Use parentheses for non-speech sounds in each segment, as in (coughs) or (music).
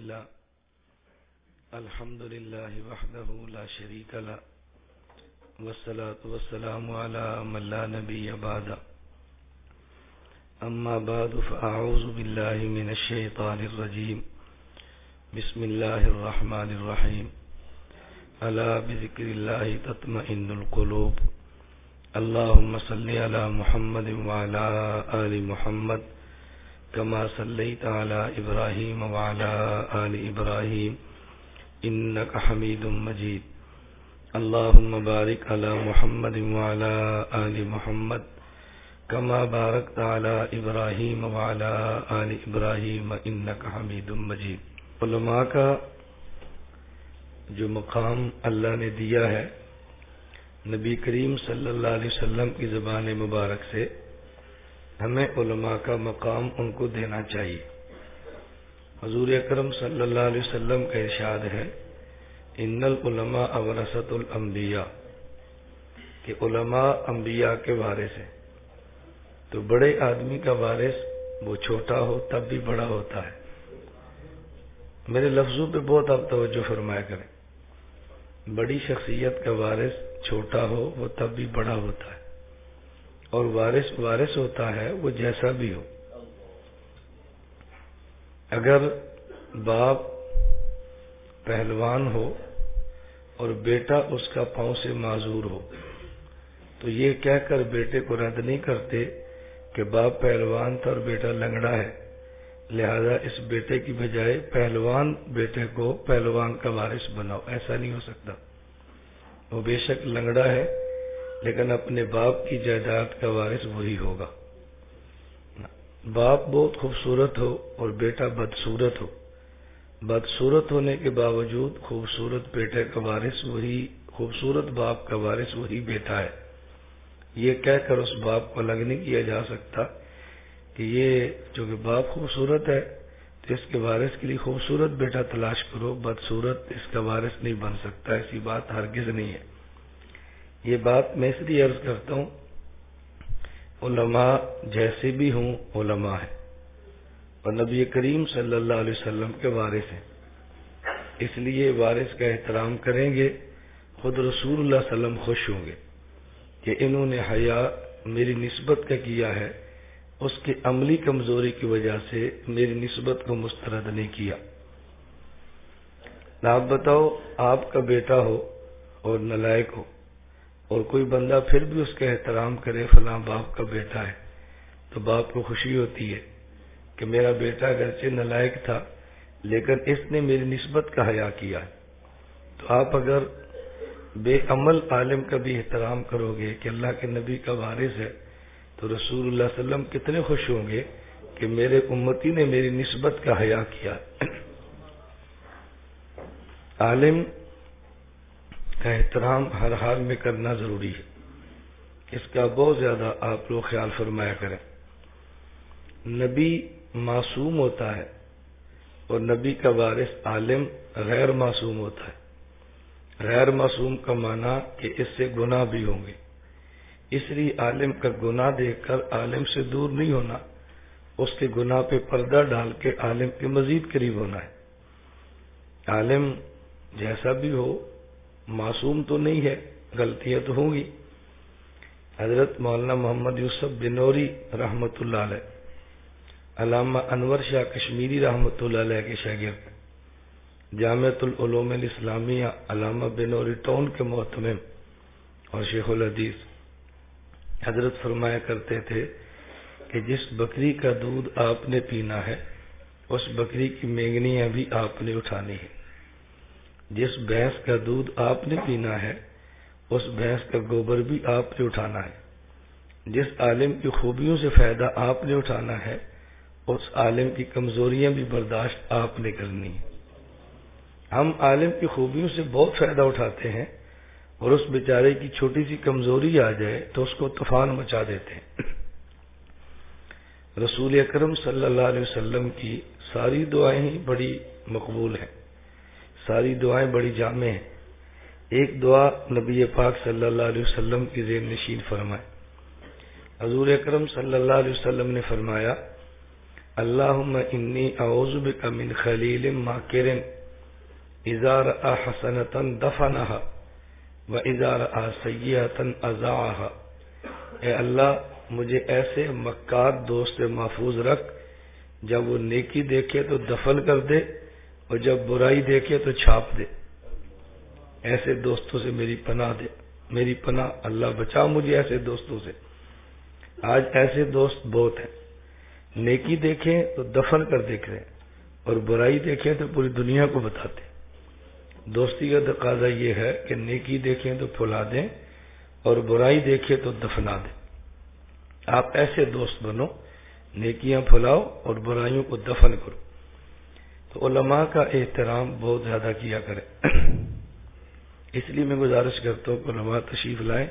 لله، الحمد لله وحده لا شريك له، والصلاة والسلام على من لا نبي بعد أما بعد، فأعوذ بالله من الشيطان الرجيم. بسم الله الرحمن الرحيم. ألا بذكر الله تطمئن القلوب؟ اللهم صل على محمد وعلى آل محمد. كما صليت على إبراهيم وعلى آل إبراهيم إنك حميد مجيد. اللهم بارك على محمد وعلى آل محمد كما باركت على إبراهيم وعلى آل إبراهيم إنك حميد مجيد. علماء کا جو مقام اللہ نے دیا ہے، نبی کریم صلی اللہ علیہ وسلم کی زبان مبارک سے ہمیں علماء کا مقام ان کو دینا چاہیے۔ حضور اکرم صلی اللہ علیہ وسلم کا ارشاد ہے، ان العلماء اورسط الانبیاء کہ علماء انبیاء کے وارث ہیں۔ تو بڑے آدمی کا وارث وہ چھوٹا ہو تب بھی بڑا ہوتا ہے۔ میرے لفظوں پہ بہت آپ توجہ فرمایا کریں۔ بڑی شخصیت کا وارث چھوٹا ہو وہ تب بھی بڑا ہوتا ہے۔ اور وارث وارث ہوتا ہے وہ جیسا بھی ہو۔ اگر باپ پہلوان ہو اور بیٹا اس کا پاؤں سے معذور ہو، تو یہ کہہ کر بیٹے کو رد نہیں کرتے کہ باپ پہلوان تھا اور بیٹا لنگڑا ہے۔ لہذا اس بیٹے کی بجائے پہلوان بیٹے کو پہلوان کا وارث بناؤ، ایسا نہیں ہو سکتا۔ وہ بے شک لنگڑا ہے لیکن اپنے باپ کی جائیداد کا وارث وہی ہوگا۔ باپ بہت خوبصورت ہو اور بیٹا بدصورت ہو۔ بدصورت ہونے کے باوجود خوبصورت بیٹے کا وارث وہی، خوبصورت باپ کا وارث وہی بیٹا ہے۔ یہ کہہ کر اس باپ کو الگ نہیں کیا جا سکتا کہ یہ چونکہ باپ خوبصورت ہے تو اس کے وارث کے لیے خوبصورت بیٹا تلاش کرو، بدصورت اس کا وارث نہیں بن سکتا، ایسی بات ہرگز نہیں ہے۔ یہ بات میں اس لیے عرض کرتا ہوں، علماء جیسے بھی ہوں علماء ہیں اور نبی کریم صلی اللہ علیہ وسلم کے وارث ہیں۔ اس لیے وارث کا احترام کریں گے، خود رسول اللہ علیہ وسلم خوش ہوں گے کہ انہوں نے حیا میری نسبت کا کیا ہے، اس کی عملی کمزوری کی وجہ سے میری نسبت کو مسترد نہیں کیا۔ نہ آپ بتاؤ، آپ کا بیٹا ہو اور نلائق ہو۔ اور کوئی بندہ پھر بھی اس کا احترام کرے فلاں باپ کا بیٹا ہے، تو باپ کو خوشی ہوتی ہے کہ میرا بیٹا اگرچہ نلائق تھا، لیکن اس نے میری نسبت کا حیا کیا تو آپ اگر بے عمل عالم کا بھی احترام کرو گے کہ اللہ کے نبی کا وارث ہے، تو رسول اللہ علیہ وسلم کتنے خوش ہوں گے کہ میرے امتی نے میری نسبت کا حیا کیا۔ (clears throat) عالم کا احترام ہر حال میں کرنا ضروری ہے۔ اس کا بہت زیادہ آپ لوگ خیال فرمایا کریں۔ نبی معصوم ہوتا ہے اور نبی کا وارث عالم غیر معصوم ہوتا ہے۔ غیر معصوم کا معنی کہ اس سے گناہ بھی ہوں گے۔ اس لیے عالم کا گناہ دیکھ کر عالم سے دور نہیں ہونا، اس کے گناہ پہ پردہ ڈال کے عالم کے مزید قریب ہونا ہے۔ عالم جیسا بھی ہو معصوم تو نہیں ہے، غلطیاں تو ہوں گی۔ حضرت مولانا محمد یوسف بنوری رحمت اللہ علیہ، علامہ انور شاہ کشمیری رحمت اللہ علیہ کے شاگرد جامعت العلوم الاسلامیہ علامہ بنوری ٹاؤن کے محتمم اور شیخ الحدیث۔ حضرت فرمایا کرتے تھے کہ جس بکری کا دودھ آپ نے پینا ہے، اس بکری کی مینگنیاں بھی آپ نے اٹھانی ہے جس بھینس کا دودھ آپ نے پینا ہے، اس بھینس کا گوبر بھی آپ نے اٹھانا ہے۔ جس عالم کی خوبیوں سے فائدہ آپ نے اٹھانا ہے، اس عالم کی کمزوریاں بھی برداشت آپ نے کرنی ہے ہم عالم کی خوبیوں سے بہت فائدہ اٹھاتے ہیں اور اس بیچارے کی چھوٹی سی کمزوری آ جائے تو اس کو طوفان مچا دیتے ہیں۔ رسول اکرم صلی اللہ علیہ وسلم کی ساری دعائیں ہی بڑی مقبول ہیں۔ ساری دعائیں بڑی جامع ہیں۔ ایک دعا نبی پاک صلی اللہ علیہ وسلم کی زیر نشین فرمائے۔ حضور اکرم صلی اللہ علیہ وسلم نے فرمایا اللهم إني أعوذ بك من خليل ماكر إذا رأى حسنة دفنها وإذا رأى سيئة أزاعها اے اللہ، مجھے ایسے مکار دوست محفوظ رکھ، جب وہ نیکی دیکھے تو دفن کر دے۔ اور جب برائی دیکھے تو چھاپ دے۔ ایسے دوستوں سے میری پناہ دے۔ میری پناہ اللہ بچا مجھے ایسے دوستوں سے۔ آج ایسے دوست بہت ہیں۔ نیکی دیکھیں تو دفن کر دیکھ رہے اور برائی دیکھیں تو پوری دنیا کو بتاتے دوستی کا تقاضا یہ ہے کہ نیکی دیکھیں تو پھلا دیں اور برائی دیکھیں تو دفنا دیں۔ آپ ایسے دوست بنو، نیکیاں پھلاؤ اور برائیوں کو دفن کرو۔ تو علماء کا احترام بہت زیادہ کیا کرے اس لیے میں گزارش کرتا ہوں کہ علماء تشریف لائیں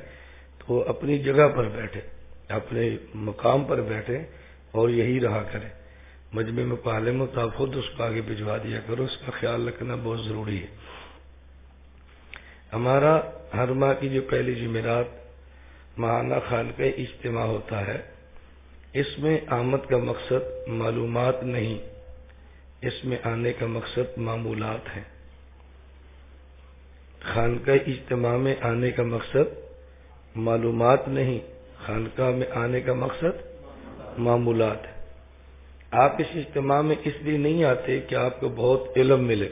تو وہ اپنی جگہ پر بیٹھے اپنے مقام پر بیٹھے اور یہی رہا کریں۔ مجمع میں پالم تو آپ خود اس کو آگے بھجوا دیا کرو، اس کا خیال رکھنا بہت ضروری ہے۔ ہمارا ہر ماہ کی جو پہلی جمعرات ماہانہ خان کا اجتماع ہوتا ہے، اس میں آمد کا مقصد معلومات نہیں۔ اس میں آنے کا مقصد معمولات ہے خانقاہ اجتماع میں آنے کا مقصد معلومات نہیں، خانقاہ میں آنے کا مقصد معمولات ہے آپ اس اجتماع میں اس لیے نہیں آتے کہ آپ کو بہت علم ملے۔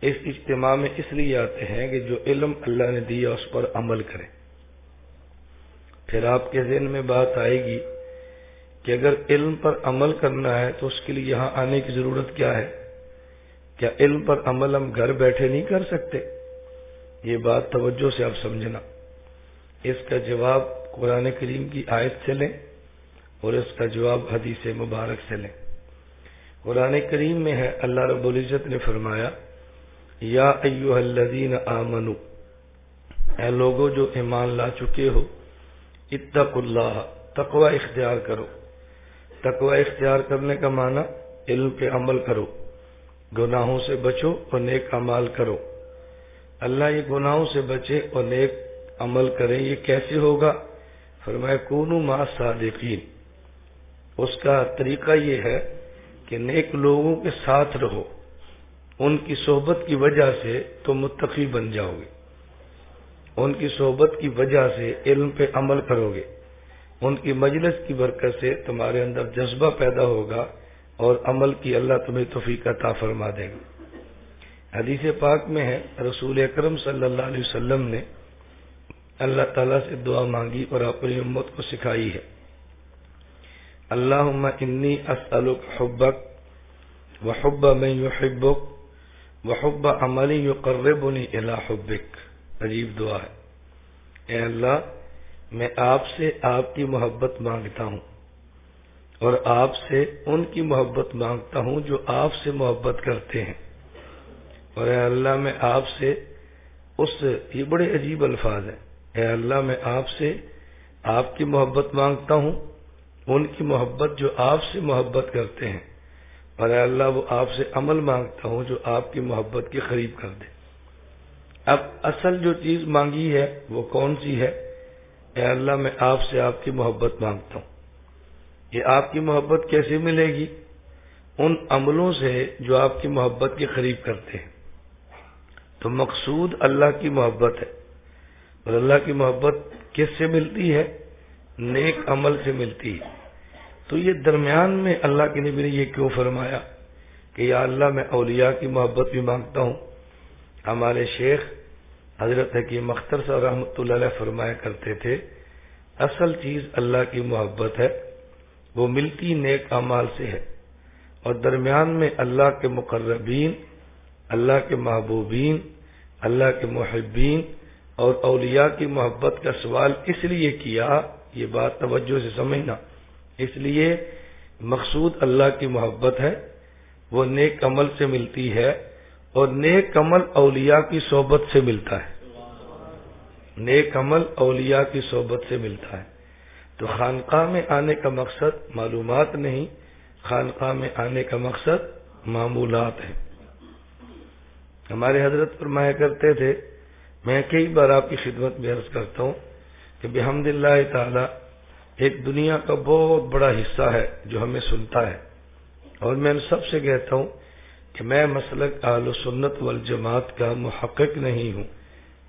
اس اجتماع میں اس لیے آتے ہیں کہ جو علم اللہ نے دیا اس پر عمل کرے۔ پھر آپ کے ذہن میں بات آئے گی کہ اگر علم پر عمل کرنا ہے تو اس کے لیے یہاں آنے کی ضرورت کیا ہے؟ کیا علم پر عمل ہم گھر بیٹھے نہیں کر سکتے؟ یہ بات توجہ سے آپ سمجھنا۔ اس کا جواب قرآن کریم کی آیت سے لیں اور اس کا جواب حدیث مبارک سے لیں۔ قرآن کریم میں ہے، اللہ رب العزت نے فرمایا، یا ایوہ الذین آمنو، اے لوگوں جو ایمان لا چکے ہو اتق اللہ، تقوی اختیار کرو۔ تقوی اختیار کرنے کا معنی علم پہ عمل کرو، گناہوں سے بچو اور نیک عمال کرو۔ اللہ یہ گناہوں سے بچے اور نیک عمل کرے یہ کیسے ہوگا؟ فرمایا، کونو ما صادقین۔ اس کا طریقہ یہ ہے کہ نیک لوگوں کے ساتھ رہو۔ ان کی صحبت کی وجہ سے تم متقی بن جاؤ گے۔ ان کی صحبت کی وجہ سے علم پہ عمل کرو گے۔ ان کی مجلس کی برکت سے تمہارے اندر جذبہ پیدا ہوگا اور عمل کی اللہ تمہیں توفیق عطا فرما دے گا۔ حدیث پاک میں ہے، رسول اکرم صلی اللہ علیہ وسلم نے اللہ تعالیٰ سے دعا مانگی اور اپنی امت کو سکھائی ہے۔ اللہ انی اسألک حبک وحب من يحبک وحب عملی یقربنی الى حبک۔ عجیب دعا ہے۔ اے اللہ میں آپ سے آپ کی محبت مانگتا ہوں اور آپ سے ان کی محبت مانگتا ہوں جو آپ سے محبت کرتے ہیں۔ اور اے اللہ میں آپ سے اس یہ بڑے عجیب الفاظ ہیں۔ اے اللہ میں آپ سے آپ کی محبت مانگتا ہوں، ان کی محبت جو آپ سے محبت کرتے ہیں۔ اور اے اللہ وہ آپ سے عمل مانگتا ہوں جو آپ کی محبت کے قریب کر دے۔ اب اصل جو چیز مانگی ہے وہ کون سی ہے؟ اے اللہ، میں آپ سے آپ کی محبت مانگتا ہوں۔ یہ آپ کی محبت کیسے ملے گی؟ ان عملوں سے جو آپ کی محبت کے قریب کرتے ہیں۔ تو مقصود اللہ کی محبت ہے۔ اور اللہ کی محبت کس سے ملتی ہے؟ نیک عمل سے ملتی ہے۔ تو یہ درمیان میں اللہ کے نبی نے یہ کیوں فرمایا کہ یا اللہ، میں اولیاء کی محبت بھی مانگتا ہوں۔ ہمارے شیخ حضرت حکیم اختر صاحب رحمۃ اللہ علیہ فرمایا کرتے تھے، اصل چیز اللہ کی محبت ہے، وہ ملتی نیک اعمال سے ہے۔ اور درمیان میں اللہ کے مقربین، اللہ کے محبوبین، اللہ کے محبین اور اولیاء کی محبت کا سوال اس لیے کیا، یہ بات توجہ سے سمجھنا۔ اس لیے مقصود اللہ کی محبت ہے، وہ نیک عمل سے ملتی ہے۔ اور نیک عمل اولیاء کی صحبت سے ملتا ہے۔ نیک عمل اولیاء کی صحبت سے ملتا ہے۔ تو خانقاہ میں آنے کا مقصد معلومات نہیں، خانقاہ میں آنے کا مقصد معمولات ہے ہمارے حضرت فرمایا کرتے تھے، میں کئی بار آپ کی خدمت میں عرض کرتا ہوں کہ بحمد اللہ تعالی، ایک دنیا کا بہت بڑا حصہ ہے جو ہمیں سنتا ہے۔ اور میں سب سے کہتا ہوں کہ میں مسلک آل و سنت والجماعت کا محقق نہیں ہوں،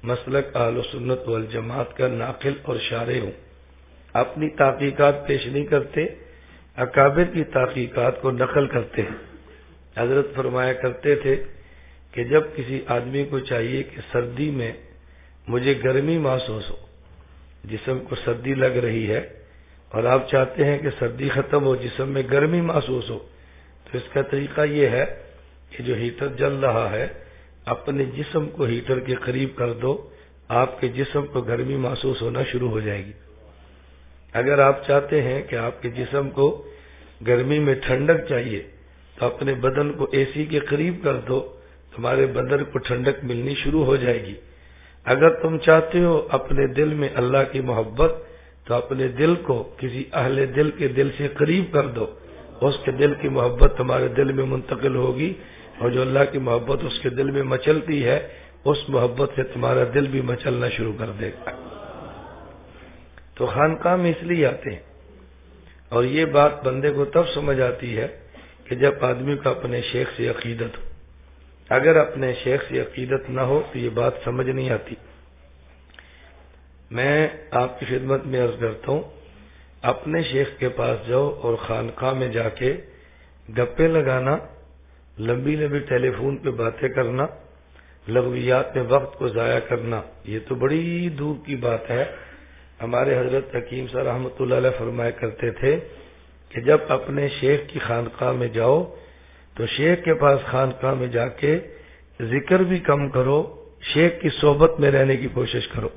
مسلک آل و سنت والجماعت کا ناقل اور شارع ہوں۔ اپنی تحقیقات پیش نہیں کرتے، اکابر کی تحقیقات کو نقل کرتے۔ ہیں حضرت فرمایا کرتے تھے کہ جب کسی آدمی کو چاہیے کہ سردی میں مجھے گرمی محسوس ہو، جسم کو سردی لگ رہی ہے اور آپ چاہتے ہیں کہ سردی ختم ہو، جسم میں گرمی محسوس ہو، تو اس کا طریقہ یہ ہے کہ جو ہیٹر جل رہا ہے، اپنے جسم کو ہیٹر کے قریب کر دو، آپ کے جسم کو گرمی محسوس ہونا شروع ہو جائے گی۔ اگر آپ چاہتے ہیں کہ آپ کے جسم کو گرمی میں ٹھنڈک چاہیے، تو اپنے بدن کو اے سی کے قریب کر دو، تمہارے بدن کو ٹھنڈک ملنی شروع ہو جائے گی۔ اگر تم چاہتے ہو اپنے دل میں اللہ کی محبت، تو اپنے دل کو کسی اہل دل کے دل سے قریب کر دو۔ اس کے دل کی محبت تمہارے دل میں منتقل ہوگی۔ اور جو اللہ کی محبت اس کے دل میں مچلتی ہے، اس محبت سے تمہارا دل بھی مچلنا شروع کر دے گا۔ تو خانقاہ میں اس لیے آتے ہیں۔ اور یہ بات بندے کو تب سمجھ آتی ہے کہ جب آدمی کا اپنے شیخ سے عقیدت ہو۔ اگر اپنے شیخ سے عقیدت نہ ہو تو یہ بات سمجھ نہیں آتی۔ میں آپ کی خدمت میں عرض کرتا ہوں، اپنے شیخ کے پاس جاؤ اور خانقاہ میں جا کے گپے لگانا۔ لمبی لمبی ٹیلی فون پہ باتیں کرنا، لغویات میں وقت کو ضائع کرنا، یہ تو بڑی دور کی بات ہے۔ ہمارے حضرت حکیم سر رحمۃ اللہ علیہ فرمایا کرتے تھے کہ جب اپنے شیخ کی خانقاہ میں جاؤ، تو شیخ کے پاس خانقاہ میں جا کے ذکر بھی کم کرو، شیخ کی صحبت میں رہنے کی کوشش کرو۔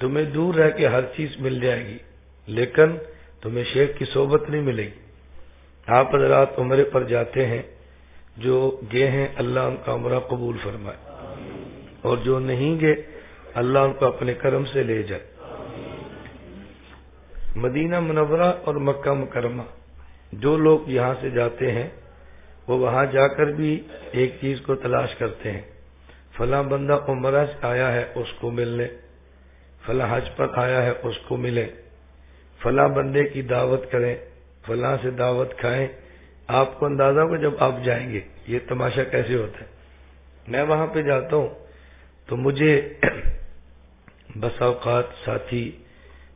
تمہیں دور رہ کے ہر چیز مل جائے گی، لیکن تمہیں شیخ کی صحبت نہیں ملے گی۔ آپ حضرات عمرے پر جاتے ہیں، جو گئے ہیں، اللہ ان کا عمرہ قبول فرمائے۔ اور جو نہیں گئے، اللہ ان کو اپنے کرم سے لے جائے۔ مدینہ منورہ اور مکہ مکرمہ، جو لوگ یہاں سے جاتے ہیں، وہ وہاں جا کر بھی ایک چیز کو تلاش کرتے ہیں۔ فلاں بندہ عمرہ سے آیا ہے، اس کو ملنے۔ فلاں حج پر آیا ہے، اس کو ملے۔ فلاں بندے کی دعوت کریں۔ فلاں سے دعوت کھائیں، آپ کو اندازہ ہو جب آپ جائیں گے۔ یہ تماشا کیسے ہوتا ہے؟ میں وہاں پہ جاتا ہوں تو مجھے (clears throat) بس اوقات ساتھی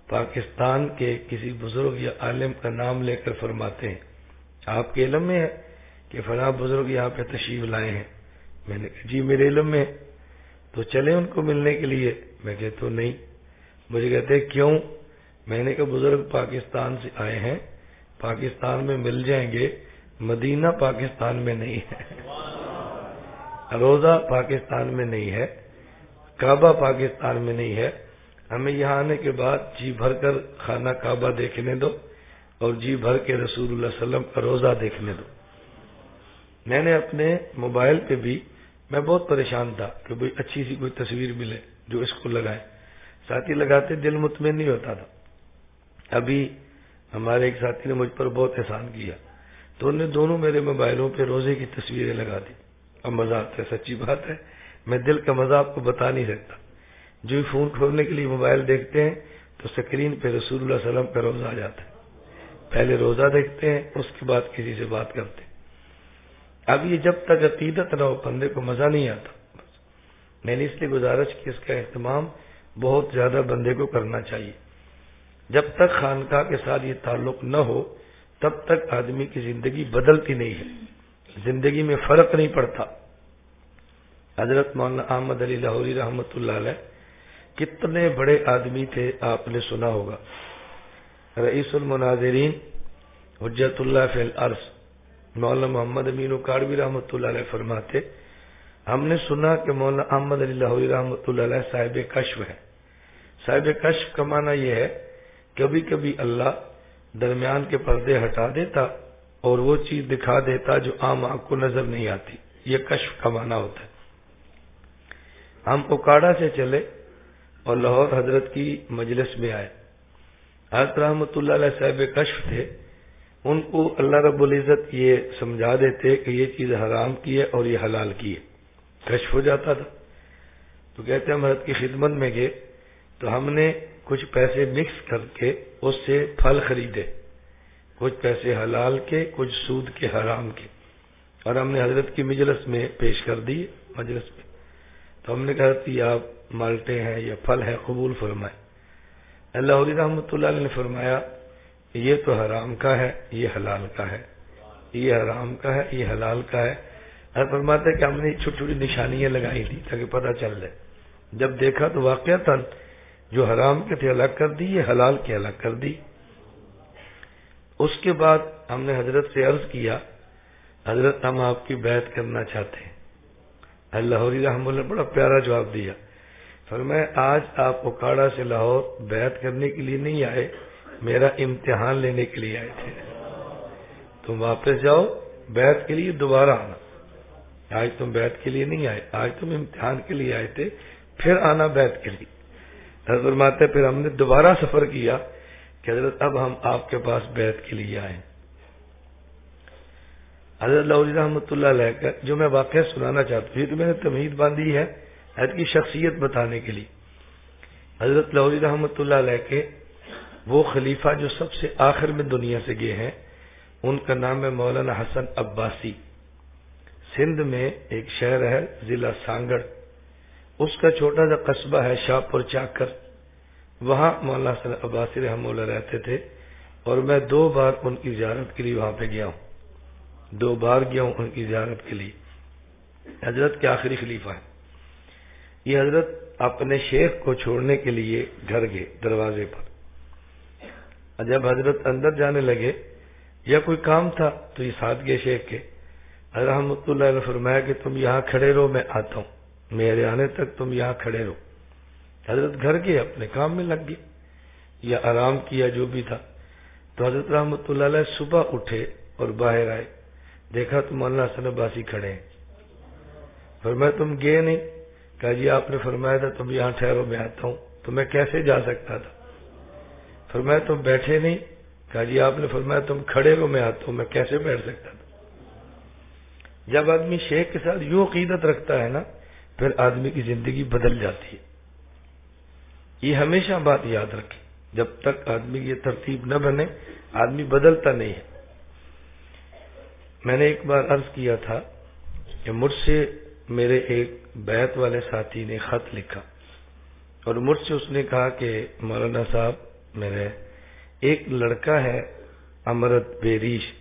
پاکستان کے کسی بزرگ یا عالم کا نام لے کر فرماتے ہیں۔ آپ کے علم میں ہے کہ فلاں بزرگ یہاں پہ تشریف لائے ہیں۔ میں نے کہا جی میرے علم میں تو چلے ان کو ملنے کے لیے۔ میں کہتا ہوں، نہیں۔ مجھے کہتے کیوں؟ میں نے کہا، بزرگ پاکستان سے آئے ہیں۔ پاکستان میں مل جائیں گے، مدینہ پاکستان میں نہیں ہے۔ روزہ پاکستان میں نہیں ہے، کعبہ پاکستان میں نہیں ہے۔ ہمیں یہاں آنے کے بعد جی بھر کر خانہ کعبہ دیکھنے دو اور جی بھر کے رسول اللہ علیہ وسلم کا روزہ دیکھنے دو۔ میں نے اپنے موبائل پہ بھی، میں بہت پریشان تھا کہ بھائی اچھی سی کوئی تصویر ملے جو اس کو لگائے۔ ساتھی لگاتے دل مطمئن نہیں ہوتا تھا۔ ابھی ہمارے ایک ساتھی نے مجھ پر بہت احسان کیا تو انہوں نے دونوں میرے موبائلوں پہ روزے کی تصویریں لگا دی۔ اب مزہ آتا ہے، سچی بات ہے۔ میں دل کا مزہ آپ کو بتا نہیں سکتا۔ جو بھی فون کھولنے کے لیے موبائل دیکھتے ہیں تو اسکرین پہ رسول اللہ علیہ وسلم کا روزہ آ جاتا ہے۔ پہلے روزہ دیکھتے ہیں، اس کے بعد کسی سے بات کرتے ہیں۔ اب یہ جب تک عقیدت نہ ہو، بندے کو مزہ نہیں آتا۔ میں نے اس لیے گزارش کی، اس کا اہتمام بہت زیادہ بندے کو کرنا چاہیے۔ جب تک خانقاہ کے ساتھ یہ تعلق نہ ہو، تب تک آدمی کی زندگی بدلتی نہیں ہے۔ زندگی میں فرق نہیں پڑتا۔ حضرت مولانا احمد علی لاہوری رحمۃ اللہ علیہ کتنے بڑے آدمی تھے، آپ نے سنا ہوگا۔ رئیس المناظرین، حجت اللہ فی الارض، مولانا محمد امین کاروی رحمۃ اللہ علیہ فرماتے، ہم نے سنا کہ مولانا احمد علی لاہوری رحمۃ اللہ علیہ صاحب کشف ہے صاحب کشف کا معنی یہ ہے کبھی کبھی اللہ درمیان کے پردے ہٹا دیتا اور وہ چیز دکھا دیتا جو عام آنکھ کو نظر نہیں آتی۔ یہ کشف کا معنی ہوتا ہے۔ ہم اکاڑا سے چلے اور لاہور حضرت کی مجلس میں آئے۔ حضرت رحمۃ اللہ علیہ صاحب کشف تھے۔ ان کو اللہ رب العزت یہ سمجھا دیتے کہ یہ چیز حرام کی ہے اور یہ حلال کی ہے۔ کشف ہو جاتا تھا۔ تو کہتے ہم حضرت کی خدمت میں گئے۔ تو ہم نے کچھ پیسے مکس کر کے اس سے پھل خریدے، کچھ پیسے حلال کے، کچھ سود کے، حرام کے۔ اور ہم نے حضرت کی مجلس میں پیش کر دی مجلس میں۔ تو ہم نے کہا کہ آپ مالٹے ہیں یا پھل ہے قبول فرمائے اللہ علیہ رحمۃ اللہ نے فرمایا یہ تو حرام کا ہے، یہ حلال کا ہے۔ یہ حرام کا ہے، یہ حلال کا ہے۔ فرماتے کہ ہم نے چھوٹی چھوٹی نشانیاں لگائی تھی تاکہ پتہ چل جائے۔ جب دیکھا تو واقع تن جو حرام کے تھے الگ کر دی، یہ حلال کے الگ کر دی۔ اس کے بعد ہم نے حضرت سے عرض کیا، حضرت ہم آپ کی بیعت کرنا چاہتے ہیں۔ اللہ رحم اللہ بڑا پیارا جواب دیا۔ فرمایا، آج آپ اکاڑا سے لاہور بیعت کرنے کے لیے نہیں آئے، میرا امتحان لینے کے لیے آئے تھے۔ تم واپس جاؤ، بیعت کے لیے دوبارہ آنا۔ آج تم بیعت کے لیے نہیں آئے، آج تم امتحان کے لیے آئے تھے، پھر آنا بیعت کے لیے۔ فرماتے پھر ہم نے دوبارہ سفر کیا کہ حضرت اب ہم آپ کے پاس بیعت کے لیے آئے۔ حضرت اللہ رحمۃ اللہ علیہ کا جو میں واقعہ سنانا چاہتا ہوں تو میں نے تمہید باندھی ہے حضرت کی شخصیت بتانے کے لیے۔ حضرت اللہ رحمۃ اللہ علیہ کے وہ خلیفہ جو سب سے آخر میں دنیا سے گئے ہیں، ان کا نام ہے مولانا حسن عباسی۔ سندھ میں ایک شہر ہے، ضلع سانگڑ۔ اس کا چھوٹا سا قصبہ ہے شاہ پور چاکر۔ وہاں مولانا عباسی رحم اللہ رہتے تھے اور میں دو بار ان کی زیارت کے لیے وہاں پہ گیا ہوں۔ دو بار گیا ہوں ان کی زیارت کے لیے۔ حضرت کے آخری خلیفہ ہے یہ حضرت اپنے شیخ کو چھوڑنے کے لیے گھر گئے دروازے پر۔ جب حضرت اندر جانے لگے یا کوئی کام تھا تو یہ ساتھ گئے شیخ کے۔ رحمت اللہ نے فرمایا کہ تم یہاں کھڑے رہو، میں آتا ہوں۔ میرے آنے تک تم یہاں کھڑے رہو۔ حضرت گھر گئے اپنے کام میں لگ گئے یا آرام کیا جو بھی تھا۔ تو حضرت رحمت اللہ علیہ صبح اٹھے اور باہر آئے۔ دیکھا تو مولانا حسن عباسی کھڑے ہیں۔ فرمایا تم گئے نہیں۔ کہا جی آپ نے فرمایا تھا تم یہاں ٹھہرو، میں آتا ہوں۔ تو میں کیسے جا سکتا تھا؟ فرمایا تم بیٹھے نہیں۔ کہا جی آپ نے فرمایا تم کھڑے رہو، میں آتا ہوں۔ میں کیسے بیٹھ سکتا تھا؟ جب آدمی شیخ کے ساتھ یوں عقیدت رکھتا ہے نا پھر آدمی کی زندگی بدل جاتی ہے۔ یہ ہمیشہ بات یاد رکھے جب تک آدمی کی یہ ترتیب نہ بنے، آدمی بدلتا نہیں ہے۔ میں نے ایک بار عرض کیا تھا کہ مجھ سے میرے ایک بیت والے ساتھی نے خط لکھا۔ اور مجھ سے اس نے کہا کہ، مولانا صاحب، میرے ایک لڑکا ہے، امرت بیریش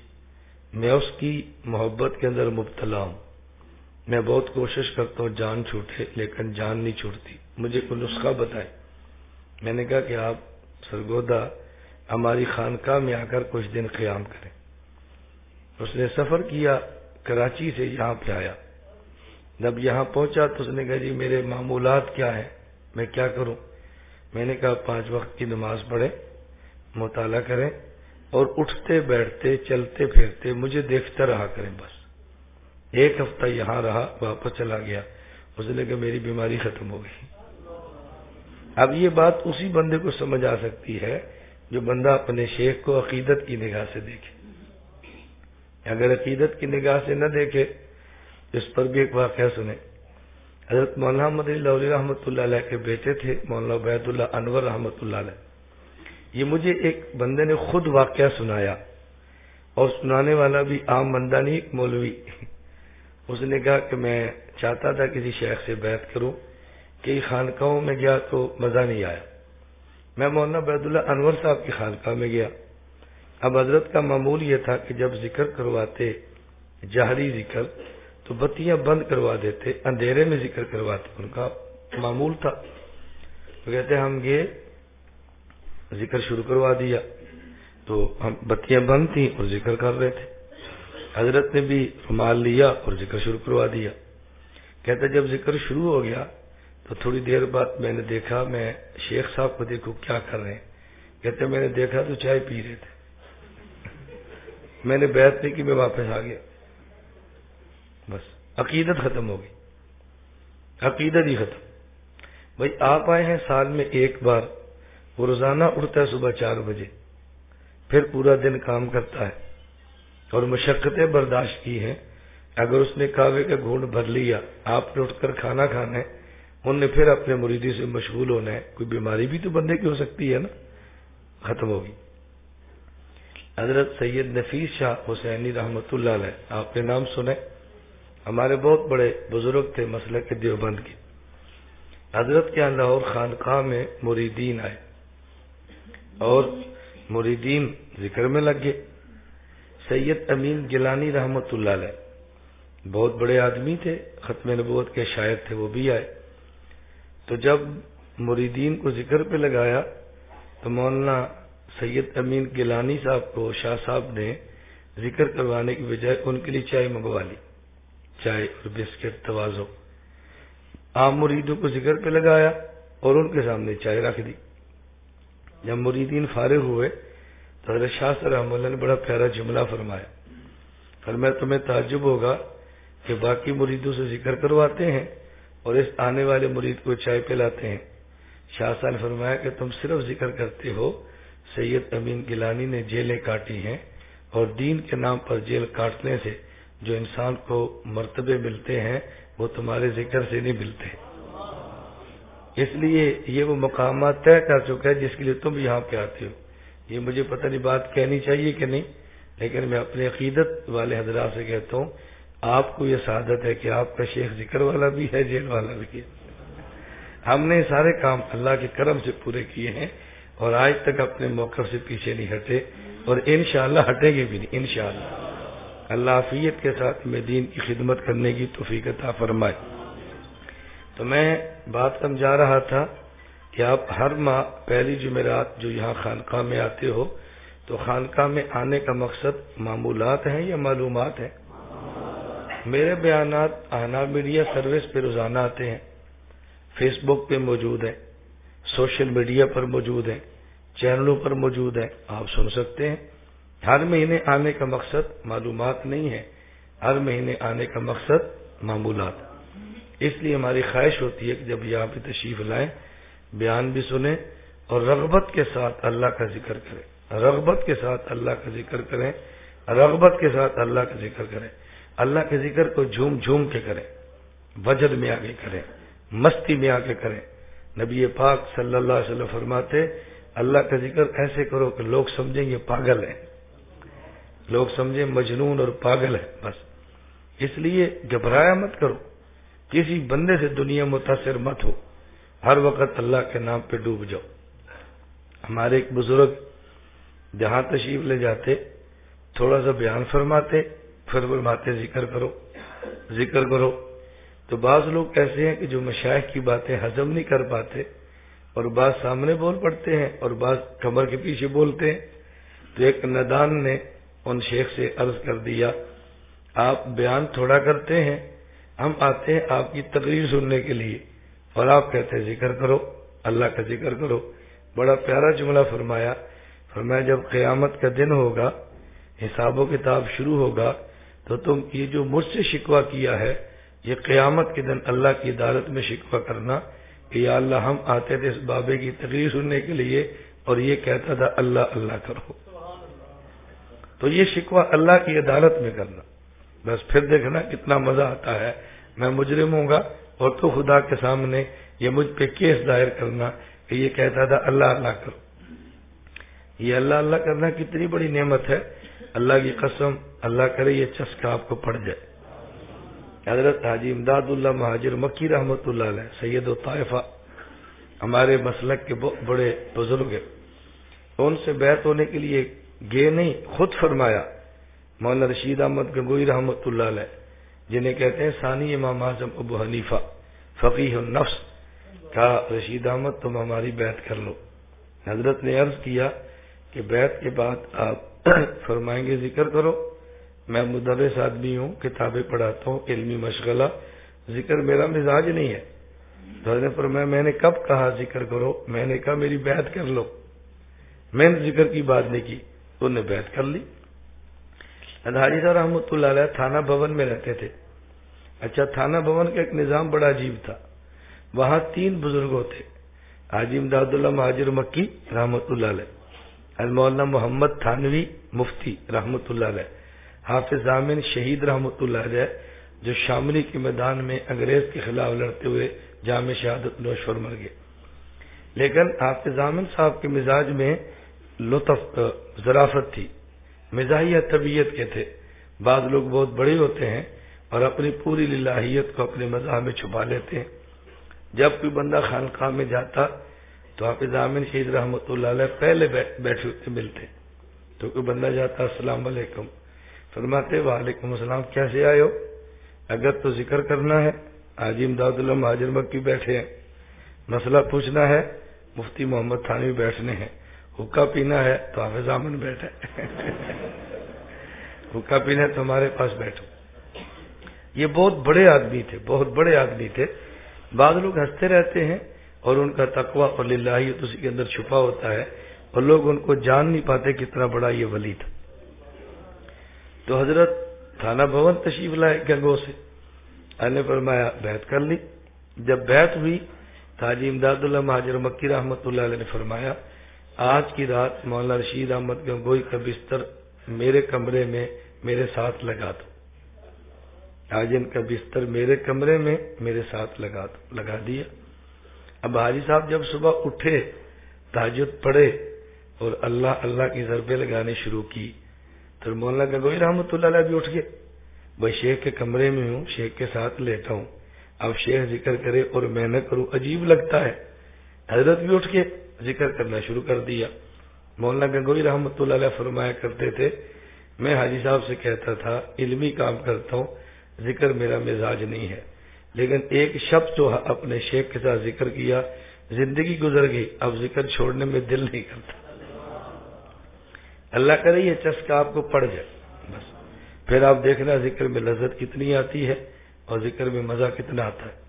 میں اس کی محبت کے اندر مبتلا ہوں۔ میں بہت کوشش کرتا ہوں جان چھوٹے، لیکن جان نہیں چھوٹتی۔ مجھے کوئی نسخہ بتائے میں نے کہا کہ آپ سرگودا ہماری خانقاہ میں آ کر کچھ دن قیام کریں۔ اس نے سفر کیا کراچی سے یہاں پہ آیا۔ جب یہاں پہنچا تو اس نے کہا جی میرے معمولات کیا ہیں؟ میں کیا کروں؟ میں نے کہا، پانچ وقت کی نماز پڑھیں، مطالعہ کریں اور اٹھتے بیٹھتے، چلتے پھرتے مجھے دیکھتا رہا کریں، بس. ایک ہفتہ یہاں رہا، واپس چلا گیا۔ اس نے کہا، میری بیماری ختم ہو گئی۔ اب یہ بات اسی بندے کو سمجھ آ سکتی ہے جو بندہ اپنے شیخ کو عقیدت کی نگاہ سے دیکھے۔ اگر عقیدت کی نگاہ سے نہ دیکھے، اس پر بھی ایک واقعہ سنیں۔ حضرت مولانا محمد اللہ رحمۃ اللہ علیہ کے بیٹے تھے، مولانا عبید اللہ انور رحمۃ اللہ علیہ۔ یہ مجھے ایک بندے نے خود واقعہ سنایا اور سنانے والا بھی عام بندہ نہیں، ایک مولوی۔ اس نے کہا کہ میں چاہتا تھا کسی شیخ سے بیعت کروں، کئی خانقاہوں میں گیا تو مزہ نہیں آیا۔ میں مولانا عبید اللہ انور صاحب کی خانقاہ میں گیا۔ اب حضرت کا معمول یہ تھا کہ جب ذکر کرواتے، جہری ذکر، تو بتیاں بند کروا دیتے، اندھیرے میں ذکر کرواتے۔ ان کا معمول تھا۔ تو کہتے ہم گئے ذکر شروع کروا دیا۔ تو ہم بتیاں بند تھیں اور ذکر کر رہے تھے۔ حضرت نے بھی رومال لیا اور ذکر شروع کروا دیا۔ کہتے جب ذکر شروع ہو گیا تو تھوڑی دیر بعد میں نے دیکھا، میں شیخ صاحب کو دیکھو کیا کر رہے ہیں۔ کہتے میں نے دیکھا تو چائے پی رہے تھے۔ میں نے بیعت نہیں کی، میں واپس آ گیا۔ بس، عقیدت ختم ہو گئی۔ عقیدت ہی ختم۔ بھائی، آپ آئے ہیں سال میں ایک بار، وہ روزانہ اٹھتا ہے صبح چار بجے۔ پھر پورا دن کام کرتا ہے۔ اور مشقتیں برداشت کی ہیں۔ اگر اس نے کعوے کا گھونٹ بھر لیا، آپ نے اٹھ کر کھانا کھانا ہے، ان نے پھر اپنے مریدی سے مشغول ہونا ہے۔ کوئی بیماری بھی تو بندے کی ہو سکتی ہے نا؟ ختم ہوگی۔ حضرت سید نفیس شاہ حسینی رحمت اللہ علیہ، آپ نے نام سنے ہمارے بہت بڑے بزرگ تھے مسئلہ کے دیوبند کے۔ حضرت کے لاہور خانقاہ میں مریدین آئے۔ اور مریدین ذکر میں لگ گئے۔ سید امین گیلانی رحمت اللہ علیہ۔ بہت بڑے آدمی تھے، ختم نبوت کے شاعر تھے، وہ بھی آئے۔ تو جب مریدین کو ذکر پہ لگایا، تو مولانا سید امین گیلانی صاحب کو شاہ صاحب نے ذکر کروانے کی بجائے ان کے لیے چائے منگوا لی۔ چائے اور بسکٹ توازو عام مریدوں کو ذکر پہ لگایا اور ان کے سامنے چائے رکھ دی۔ جب مریدین فارغ ہوئے حضرت شاہ رحم اللہ نے بڑا پیارا جملہ فرمایا۔ پھر میں تمہیں تعجب ہوگا کہ باقی مریدوں سے ذکر کرواتے ہیں اور اس آنے والے مرید کو چائے پلاتے ہیں۔ شاہ صاحب نے فرمایا کہ تم صرف ذکر کرتے ہو، سید امین گیلانی نے جیلیں کاٹی ہیں اور دین کے نام پر جیل کاٹنے سے جو انسان کو مرتبے ملتے ہیں، وہ تمہارے ذکر سے نہیں ملتے۔ اس لیے یہ وہ مقامات طے کر چکا ہے جس کے لیے تم یہاں پہ آتے ہو۔ یہ مجھے پتہ نہیں بات کہنی چاہیے کہ نہیں، لیکن میں اپنی عقیدت والے حضرات سے کہتا ہوں، آپ کو یہ سعادت ہے کہ آپ کا شیخ ذکر والا بھی ہے، جیل والا بھی ہے۔ ہم نے سارے کام اللہ کے کرم سے پورے کیے ہیں اور آج تک اپنے موقف سے پیچھے نہیں ہٹے اور انشاءاللہ ہٹیں گے بھی نہیں، انشاءاللہ۔ اللہ عافیت کے ساتھ میں دین کی خدمت کرنے کی توفیق عطا فرمائے۔ تو میں بات سمجھا رہا تھا کہ آپ ہر ماہ پہلی جمعرات جو یہاں خانقاہ میں آتے ہو، تو خانقاہ میں آنے کا مقصد معمولات ہیں یا معلومات ہیں؟ میرے بیانات آنا میڈیا سروس پہ روزانہ آتے ہیں، فیس بک پہ موجود ہیں، سوشل میڈیا پر موجود ہیں، چینلوں پر موجود ہیں، آپ سن سکتے ہیں۔ ہر مہینے آنے کا مقصد معلومات نہیں ہے ہر مہینے آنے کا مقصد معمولات۔ اس لیے ہماری خواہش ہوتی ہے کہ جب یہاں پہ تشریف لائیں بیان بھی سنیں اور رغبت کے ساتھ اللہ کا ذکر کریں۔ رغبت کے ساتھ اللہ کا ذکر کریں۔ رغبت کے ساتھ اللہ کا ذکر کریں۔ اللہ کے ذکر کو جھوم جھوم کے کریں۔ وجد میں آگے کریں۔ مستی میں آگے کریں۔ نبی پاک صلی اللہ علیہ وسلم فرماتے، اللہ کا ذکر ایسے کرو کہ لوگ سمجھیں یہ پاگل ہے لوگ سمجھیں مجنون اور پاگل ہے بس۔ اس لیے گھبرایا مت کرو۔ کسی بندے سے دنیا متاثر مت ہو۔ ہر وقت اللہ کے نام پہ ڈوب جاؤ۔ ہمارے ایک بزرگ جہاں تشریف لے جاتے، تھوڑا سا بیان فرماتے، پھر فرماتے، ذکر کرو ذکر کرو۔ تو بعض لوگ ایسے ہیں کہ جو مشاہد کی باتیں ہضم نہیں کر پاتے اور بعض سامنے بول پڑتے ہیں اور بعض کمر کے پیچھے بولتے ہیں۔ تو ایک ندان نے ان شیخ سے عرض کر دیا، آپ بیان تھوڑا کرتے ہیں، ہم آتے ہیں آپ کی تقریر سننے کے لیے۔ اور آپ کہتے ہیں ذکر کرو، اللہ کا ذکر کرو۔ بڑا پیارا جملہ فرمایا۔ فرمایا، جب قیامت کا دن ہوگا، حساب و کتاب شروع ہوگا، تو تم یہ جو مجھ سے شکوا کیا ہے، یہ قیامت کے دن اللہ کی عدالت میں شکوا کرنا کہ یا اللہ، ہم آتے تھے اس بابے کی تقریر سننے کے لیے اور یہ کہتا تھا، اللہ اللہ کرو۔ تو یہ شکوا اللہ کی عدالت میں کرنا۔ بس پھر دیکھنا کتنا مزہ آتا ہے۔ میں مجرم ہوں گا اور تو خدا کے سامنے یہ مجھ پہ کیس دائر کرنا کہ یہ کہتا تھا اللہ اللہ کرو۔ یہ اللہ اللہ کرنا کتنی بڑی نعمت ہے۔ اللہ کی قسم، اللہ کرے یہ چسکا آپ کو پڑ جائے۔ حضرت حاجی امداد اللہ مہاجر مکی رحمت اللہ علیہ، سید و طائفہ، ہمارے مسلک کے بڑے بزرگ ہیں۔ ان سے بیت ہونے کے لیے گئے نہیں، خود فرمایا، مولانا رشید احمد گنگوئی رحمت اللہ علیہ جنہیں کہتے ہیں ثانی امام اعظم ابو حنیفہ فقی النفس، کہا رشید احمد تم ہماری بیعت کر لو۔ حضرت نے عرض کیا کہ بیعت کے بعد آپ (coughs) فرمائیں گے ذکر کرو۔ میں مدرس آدمی ہوں، کتابیں پڑھاتا ہوں، علمی مشغلہ، ذکر میرا مزاج نہیں ہے۔ تو حضرت فرمایا، میں نے کب کہا ذکر کرو؟ میں نے کہا میری بیعت کر لو۔ میں نے ذکر کی بات نہیں کی، تو نے بیعت کر لی۔ ادھاری صاحب رحمۃ اللہ علیہ تھانہ بھون میں رہتے تھے۔ اچھا تھانہ بھون کا ایک نظام بڑا عجیب تھا۔ وہاں تین بزرگ تھے، حاجی امداد اللہ، مہاجر مکی رحمۃ اللہ علیہ، المولانا محمد تھانوی مفتی رحمۃ اللہ علیہ، حافظ ضامن شہید رحمۃ اللہ علیہ، جو شاملی کے میدان میں انگریز کے خلاف لڑتے ہوئے جامع شہادت نوشور مر گئے۔ لیکن حافظ ضامن صاحب کے مزاج میں لطف ذرافت تھی۔ مزاحیہ طبیعت کے تھے۔ بعض لوگ بہت بڑے ہوتے ہیں اور اپنی پوری للہیت کو اپنے مزاح میں چھپا لیتے ہیں۔ جب کوئی بندہ خانقاہ میں جاتا تو آپ ضامن شہید رحمۃ اللہ علیہ پہلے بیٹھے ہوتے ملتے۔ تو کوئی بندہ جاتا، السلام علیکم، فرماتے، وعلیکم السلام کیسے آئے ہو؟ اگر تو ذکر کرنا ہے۔ آج امداد اللہ حاضر مکی بیٹھے ہیں۔ مسئلہ پوچھنا ہے، مفتی محمد تھانوی بیٹھنے ہیں۔ حکا پینا ہے تو حافظ امن بیٹھے حکا پینا ہے تو ہمارے پاس بیٹھو۔ یہ بہت بڑے آدمی تھے، بہت بڑے آدمی تھے۔ بعض لوگ ہنستے رہتے ہیں اور ان کا تقوی اور للہیت اسی کے اندر چھپا ہوتا ہے اور لوگ ان کو جان نہیں پاتے کتنا بڑا یہ ولی تھا۔ تو حضرت تھانہ بھون تشریف لائے گنگوں سے۔ نے فرمایا، بیعت کر لی۔ جب بیعت ہوئی، تاجی امداد اللہ مہاجر مکی رحمت اللہ علیہ نے فرمایا آج کی رات مولانا رشید احمد گنگوئی کا بستر میرے کمرے میں میرے ساتھ لگا دو۔ آج ان کا بستر میرے کمرے میں میرے ساتھ لگا دو، لگا دیا۔ اب حاجی صاحب جب صبح اٹھے، تاجد پڑے اور اللہ اللہ کی ضربے لگانے شروع کی، تو مولانا گنگوئی رحمت اللہ علیہ بھی اٹھ گئے۔ بھائی شیخ کے کمرے میں ہوں، شیخ کے ساتھ لیٹا ہوں۔ اب شیخ ذکر کرے اور میں نہ کروں، عجیب لگتا ہے۔ حضرت بھی اٹھ کے ذکر کرنا شروع کر دیا۔ مولانا گنگوئی رحمت اللہ علیہ فرمایا کرتے تھے، میں حاجی صاحب سے کہتا تھا، علمی کام کرتا ہوں، ذکر میرا مزاج نہیں ہے۔ لیکن ایک شخص جو اپنے شیخ کے ساتھ ذکر کیا، زندگی گزر گئی، اب ذکر چھوڑنے میں دل نہیں کرتا۔ اللہ کرے یہ چسکا آپ کو پڑ جائے، بس۔ پھر آپ دیکھنا ذکر میں لذت کتنی آتی ہے اور ذکر میں مزہ کتنا آتا ہے۔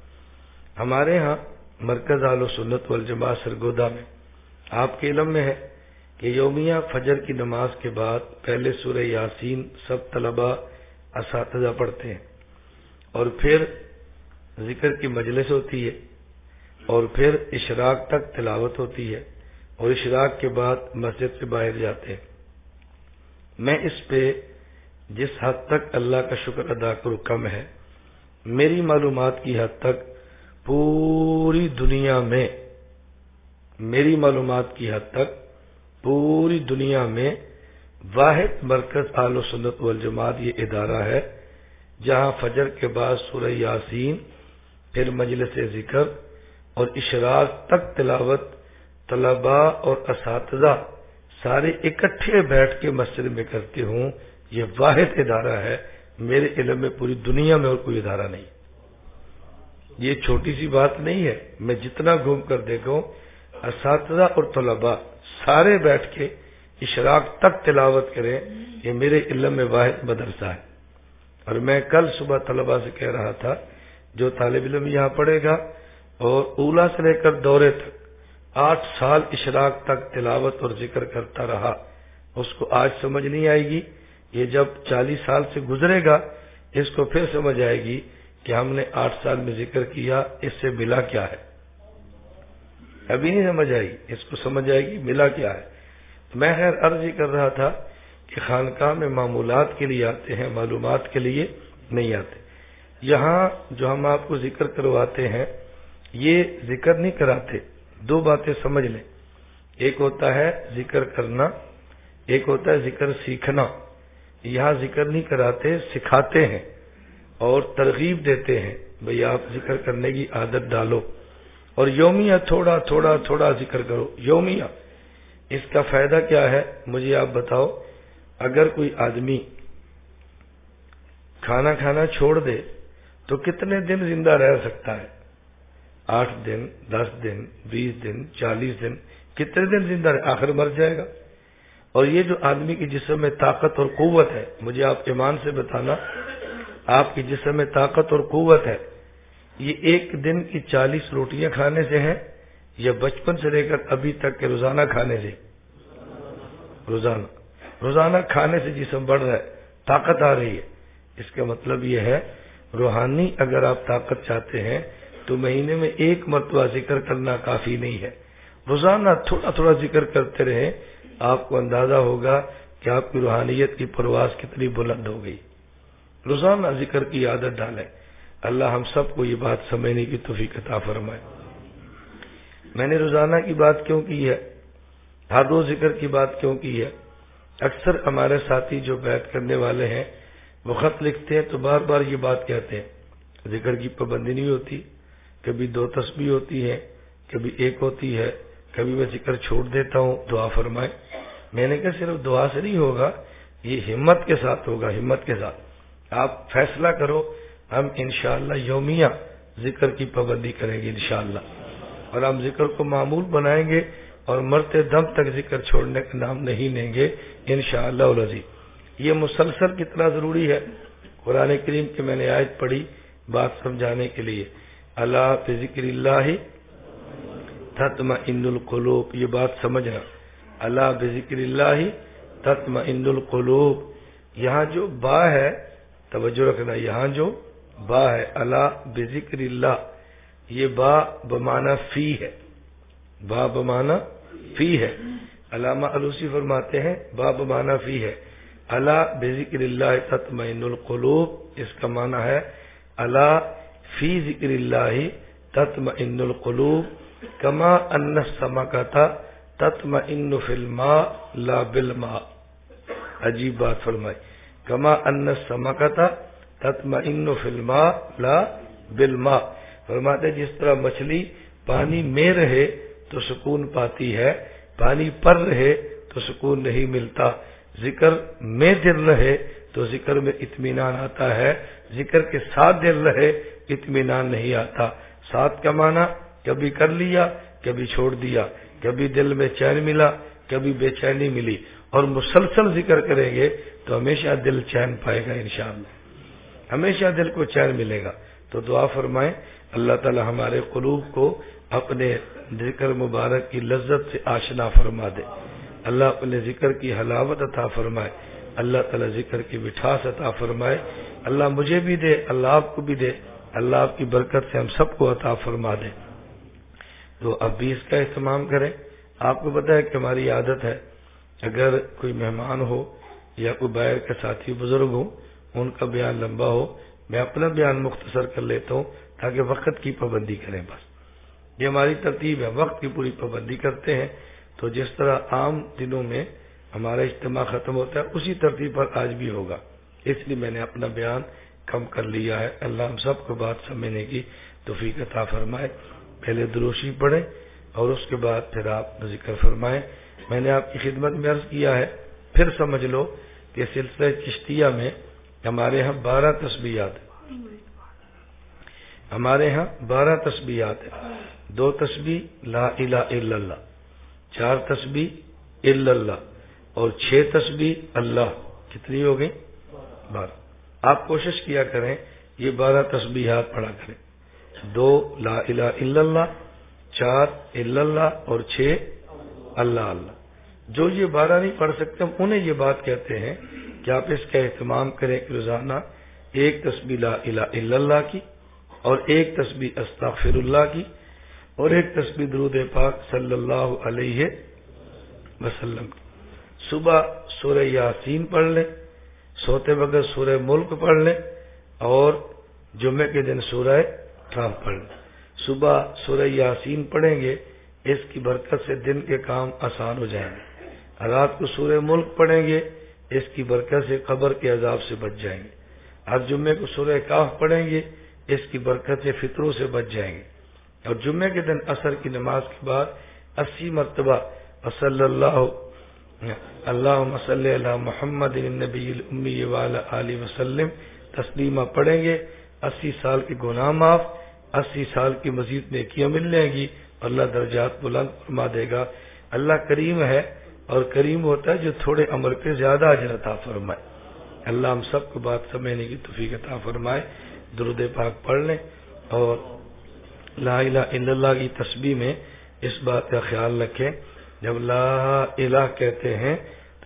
ہمارے ہاں مرکز آل و سنت والجماع سرگودا میں آپ کے علم میں ہے کہ یومیہ فجر کی نماز کے بعد پہلے سورہ یاسین سب طلبہ اساتذہ پڑھتے ہیں اور پھر ذکر کی مجلس ہوتی ہے اور پھر اشراق تک تلاوت ہوتی ہے اور اشراق کے بعد مسجد سے باہر جاتے ہیں۔ میں اس پہ جس حد تک اللہ کا شکر ادا کروں کم ہے، میری معلومات کی حد تک پوری دنیا میں میری معلومات کی حد تک پوری دنیا میں واحد مرکز آل و سنت والجماعت یہ ادارہ ہے، جہاں فجر کے بعد سورہ یاسین، پھر مجلس ذکر اور اشراق تک تلاوت، طلباء اور اساتذہ سارے اکٹھے بیٹھ کے مسجد میں کرتے ہوں، یہ واحد ادارہ ہے، میرے علم میں پوری دنیا میں اور کوئی ادارہ نہیں۔ یہ چھوٹی سی بات نہیں ہے، میں جتنا گھوم کر دیکھوں اساتذہ اور طلباء سارے بیٹھ کے اشراق تک تلاوت کریں، یہ میرے علم میں واحد مدرسہ ہے۔ اور میں کل صبح طلباء سے کہہ رہا تھا، جو طالب علم یہاں پڑھے گا اور اولا سے لے کر دورے تک، آٹھ سال اشراق تک تلاوت اور ذکر کرتا رہا، اس کو آج سمجھ نہیں آئے گی۔ یہ جب چالیس سال سے گزرے گا، اس کو پھر سمجھ آئے گی کہ ہم نے آٹھ سال میں ذکر کیا، اس سے ملا کیا ہے۔ ابھی نہیں سمجھ آئی۔ اس کو سمجھ آئے گی، ملا کیا ہے؟ میں خیر عرض یہ کر رہا تھا کہ خانقاہ میں معمولات کے لیے آتے ہیں، معلومات کے لیے نہیں آتے۔ یہاں جو ہم آپ کو ذکر کرواتے ہیں، یہ ذکر نہیں کراتے۔ دو باتیں سمجھ لیں۔ ایک ہوتا ہے ذکر کرنا، ایک ہوتا ہے ذکر سیکھنا۔ یہاں ذکر نہیں کراتے، سکھاتے ہیں اور ترغیب دیتے ہیں۔ بھئی آپ ذکر کرنے کی عادت ڈالو۔ اور یومیہ تھوڑا تھوڑا تھوڑا ذکر کرو یومیہ اس کا فائدہ کیا ہے مجھے آپ بتاؤ اگر کوئی آدمی کھانا کھانا چھوڑ دے تو کتنے دن زندہ رہ سکتا ہے آٹھ دن، دس دن، بیس دن، چالیس دن، کتنے دن زندہ رہ آخر مر جائے گا؟ اور یہ جو آدمی کی جسم میں طاقت اور قوت ہے، مجھے آپ ایمان سے بتانا، آپ کی جسم میں طاقت اور قوت ہے یہ ایک دن کی چالیس روٹیاں کھانے سے ہیں یا بچپن سے لے کر ابھی تک کے روزانہ کھانے سے؟ روزانہ۔ روزانہ کھانے سے جسم بڑھ رہا ہے، طاقت آ رہی ہے۔ اس کا مطلب یہ ہے، روحانی اگر آپ طاقت چاہتے ہیں تو مہینے میں ایک مرتبہ ذکر کرنا کافی نہیں ہے۔ روزانہ تھوڑا تھوڑا ذکر کرتے رہیں، آپ کو اندازہ ہوگا کہ آپ کی روحانیت کی پرواز کتنی بلند ہو گئی۔ روزانہ ذکر کی عادت ڈالے اللہ ہم سب کو یہ بات سمجھنے کی توفیق عطا فرمائے۔ میں نے روزانہ کی بات کیوں کی ہے؟ ہر روز ذکر کی بات کیوں کی ہے؟ اکثر ہمارے ساتھی جو بیت کرنے والے ہیں، وہ خط لکھتے ہیں تو بار بار یہ بات کہتے ہیں۔ ذکر کی پابندی نہیں ہوتی، کبھی دو تسبیح ہوتی ہے کبھی ایک ہوتی ہے، کبھی میں ذکر چھوڑ دیتا ہوں، دعا فرمائے۔ میں نے کہا صرف دعا سے نہیں ہوگا، یہ ہمت کے ساتھ ہوگا، ہمت کے ساتھ۔ آپ فیصلہ کرو ہم انشاءاللہ یومیہ ذکر کی پابندی کریں گے انشاءاللہ۔ اور ہم ذکر کو معمول بنائیں گے اور مرتے دم تک ذکر چھوڑنے کا نام نہیں لیں گے انشاءاللہ اللہ یہ مسلسل کتنا ضروری ہے؟ قرآن کریم کی میں نے آیت پڑھی بات سمجھانے کے لیے۔ اللہ ذکر اللہ تتم ان القلوب، یہ بات سمجھنا۔ اللہ بذکر اللہ تتم ان القلوب۔ یہاں جو با ہے، توجہ رکھنا، یہاں جو با ہے اللہ بذکر اللہ، یہ با بمانا فی ہے۔ با بمانا فی ہے۔ علامہ علوسی فرماتے ہیں، با بمانا فی ہے۔ اللہ بذکر اللہ تطمئن القلوب، اس کا معنی ہے اللہ فی ذکر اللہ تطمئن القلوب، کما ان سما کا تھا تتم ان فلما لا بلما عجیب بات فرمائی۔ کما ان سما کا تھا تتم ان فلما لا بلما فرماتے جس طرح مچھلی پانی میں رہے تو سکون پاتی ہے، پانی پر رہے تو سکون نہیں ملتا۔ ذکر میں دل رہے تو ذکر میں اطمینان آتا ہے۔ ذکر کے ساتھ دل رہے، اطمینان نہیں آتا۔ ساتھ کا معنی کبھی کر لیا، کبھی چھوڑ دیا۔ کبھی دل میں چین ملا، کبھی بے چینی ملی۔ اور مسلسل ذکر کریں گے تو ہمیشہ دل چین پائے گا انشاءاللہ۔ ہمیشہ دل کو چین ملے گا۔ تو دعا فرمائیں، اللہ تعالی ہمارے قلوب کو اپنے ذکر مبارک کی لذت سے آشنا فرما دے۔ اللہ اپنے ذکر کی حلاوت عطا فرمائے۔ اللہ تعالی ذکر کی مٹھاس عطا فرمائے۔ اللہ مجھے بھی دے، اللہ آپ کو بھی دے۔ اللہ آپ کی برکت سے ہم سب کو عطا فرما دے۔ تو اب بھی اس کا اہتمام کریں۔ آپ کو پتا ہے کہ ہماری عادت ہے، اگر کوئی مہمان ہو یا کوئی باہر کے ساتھی بزرگ ہو ان کا بیان لمبا ہو، میں اپنا بیان مختصر کر لیتا ہوں تاکہ وقت کی پابندی کریں بس۔ یہ ہماری ترتیب ہے، وقت کی پوری پابندی کرتے ہیں۔ تو جس طرح عام دنوں میں ہمارا اجتماع ختم ہوتا ہے، اسی ترتیب پر آج بھی ہوگا۔ اس لیے میں نے اپنا بیان کم کر لیا ہے۔ اللہ ہم سب کو بات سمجھنے کی توفیق عطا فرمائے۔ پہلے دروشی پڑھیں اور اس کے بعد پھر آپ ذکر فرمائیں۔ میں نے آپ کی خدمت میں عرض کیا ہے، پھر سمجھ لو کہ سلسلہ چشتیہ میں ہمارے ہاں بارہ تسبیحات ہمارے ہاں بارہ تسبیحات ہیں۔ دو تسبیح لا الہ الا اللہ، چار تسبیح الا اللہ اور چھ تسبیح اللہ۔ کتنی ہو گئی بارہ۔ آپ کوشش کیا کریں، یہ بارہ تسبیحات پڑھا کریں۔ دو لا الہ الا اللہ، چار الا اللہ اور چھ اللہ اللہ۔ جو یہ بارہ نہیں پڑھ سکتے، ہم انہیں یہ بات کہتے ہیں کہ آپ اس کا اہتمام کریں کہ روزانہ ایک تسبیح لا الہ الا اللہ کی اور ایک تسبیح استغفر اللہ کی اور ایک تسبیح درود پاک صلی اللہ علیہ وسلم کی۔ صبح سورہ یاسین پڑھ لیں، سوتے بغیر سورہ ملک پڑھ لیں اور جمعے کے دن سورہ کام پڑھ لیں۔ صبح سورہ یاسین پڑھیں گے، اس کی برکت سے دن کے کام آسان ہو جائیں گے۔ رات کو سورہ ملک پڑھیں گے اس کی برکت سے قبر کے عذاب سے بچ جائیں گے۔ آج جمعے کو سورہ کاف پڑھیں گے، اس کی برکت سے فطروں سے بچ جائیں گے۔ اور جمعے کے دن اثر کی نماز کے بعد اسی مرتبہ صلی اللہ اللہ مسلح اللہ محمد نبی علیہ وسلم تسلیمہ پڑھیں گے۔ اسی سال کے گناہ معاف، اسی سال کی مزید نیکیاں مل جائیں گی۔ اللہ درجات بلند فرما دے گا۔ اللہ کریم ہے۔ اور کریم ہوتا ہے جو تھوڑے عمر پہ زیادہ اجرتا فرمائے۔ اللہ ہم سب کو بات سمجھنے کی توفیق عطا فرمائے۔ درود پاک پڑھ لیں اور لا الہ الا اللہ کی تسبیح میں اس بات کا خیال رکھیں۔ جب لا الہ کہتے ہیں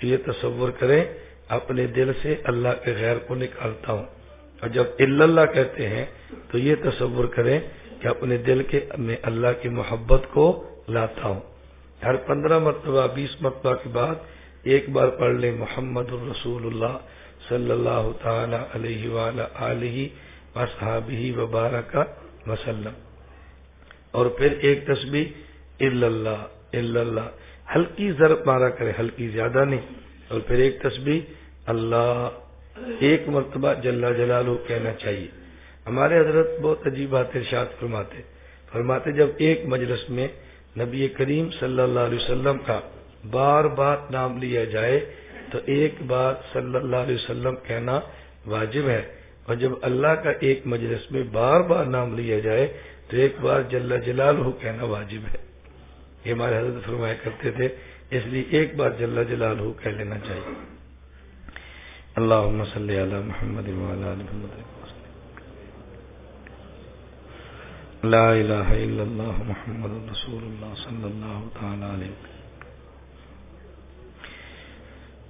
تو یہ تصور کریں، اپنے دل سے اللہ کے غیر کو نکالتا ہوں۔ اور جب اللہ کہتے ہیں تو یہ تصور کریں کہ اپنے دل کے میں اللہ کی محبت کو لاتا ہوں۔ ہر پندرہ مرتبہ، بیس مرتبہ کے بعد ایک بار پڑھ لیں محمد الرسول اللہ صلی اللہ تعالی علیہ وآلہ وصحابہ وبارک وسلم۔ اور پھر ایک تسبیح، اللہ اللہ، ہلکی ضرب مارا کرے ہلکی زیادہ نہیں۔ اور پھر ایک تسبیح، اللہ، ایک مرتبہ جلا جلال کہنا چاہیے۔ ہمارے حضرت بہت عجیب بات ارشاد فرماتے۔ فرماتے جب ایک مجلس میں نبی کریم صلی اللہ علیہ وسلم کا بار بار نام لیا جائے تو ایک بار صلی اللہ علیہ وسلم کہنا واجب ہے۔ اور جب اللہ کا ایک مجلس میں بار بار نام لیا جائے تو ایک بار جل جلال ہو کہنا واجب ہے۔ یہ ہمارے حضرت فرمایا کرتے تھے، اس لیے ایک بار جل جلال ہو کہہ لینا چاہیے۔ اللہ صلی علی محمد محمد۔ لا الہ الا اللہ محمد رسول اللہ صلی اللہ تعالی علیہ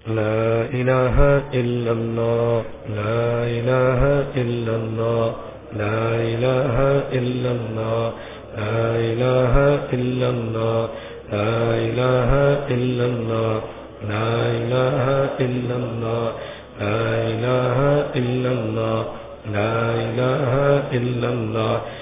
لا إله إلا الله، لا إله إلا الله، لا إله إلا الله، لا إله إلا الله، لا إله إلا الله، لا إله إلا الله، لا إله إلا الله، لا إله إلا الله.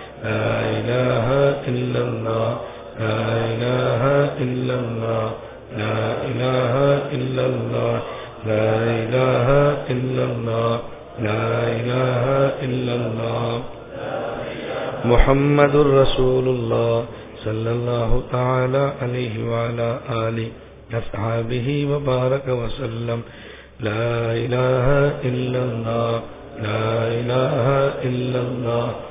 لا إله إلا الله. لا إله إلا الله. لا إله إلا الله. لا إله إلا الله. لا إله إلا الله. محمد رسول الله صلى الله تعالى عليه وعلى آله أصحابه وبارك وسلم. لا إله إلا الله. لا إله إلا الله.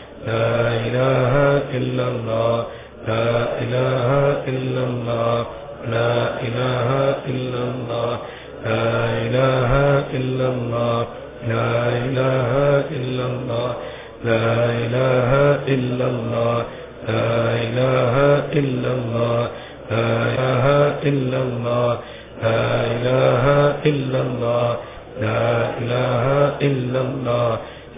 لا إله إلا الله لا إله إلا الله لا إله إلا الله لا إله إلا الله لا إله إلا الله لا إله إلا الله لا إله إلا الله لا إله إلا الله لا إله إلا الله لا إله إلا الله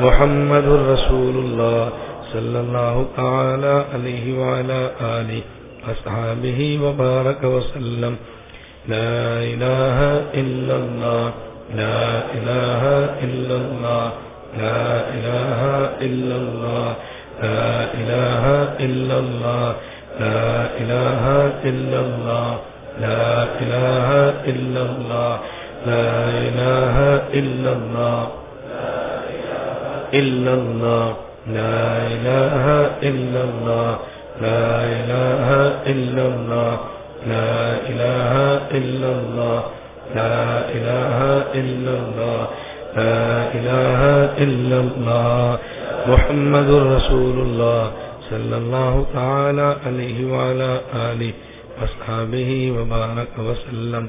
محمد رسول الله صلى الله تعالى عليه وعلى آله أصحابه وبارك وسلم. لا إله إلا الله لا إله إلا الله لا إله إلا الله لا إله إلا الله لا إله إلا الله لا إله إلا الله لا إله إلا الله إلا الله، لا إله إلا الله، لا إله إلا الله، لا إله إلا الله، لا إله إلا الله، لا إله إلا الله. محمد رسول الله صلى الله تعالى عليه وعلى آله وأصحابه وبارك وسلم.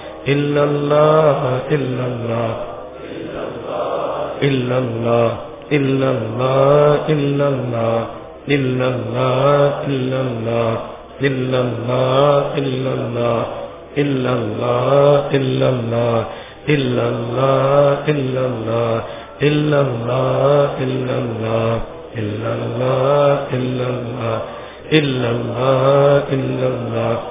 إلا الله إلا الله إلا الله إلا الله إلا الله إلا الله إلا الله إلا الله إلا الله إلا الله إلا الله إلا الله إلا الله إلا الله إلا الله إلا الله إلا الله إلا الله إلا الله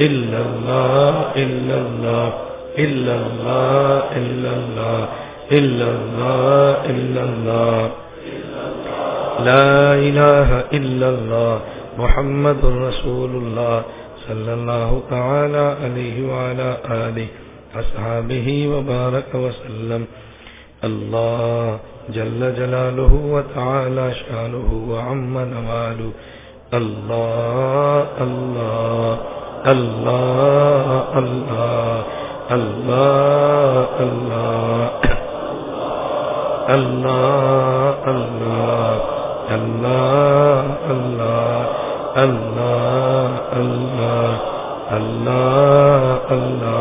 إلا الله إلا الله إلا الله إلا الله إلا الله إلا الله لا إله إلا الله محمد رسول الله صلى الله تعالى عليه وعلى آله أصحابه وبارك وسلم. الله جل جلاله وتعالى شانه وعم نواله. الله الله الله الله الله الله الله الله الله الله الله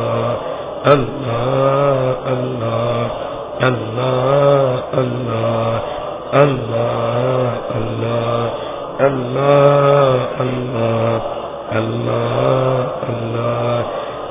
الله الله الله الله الله الله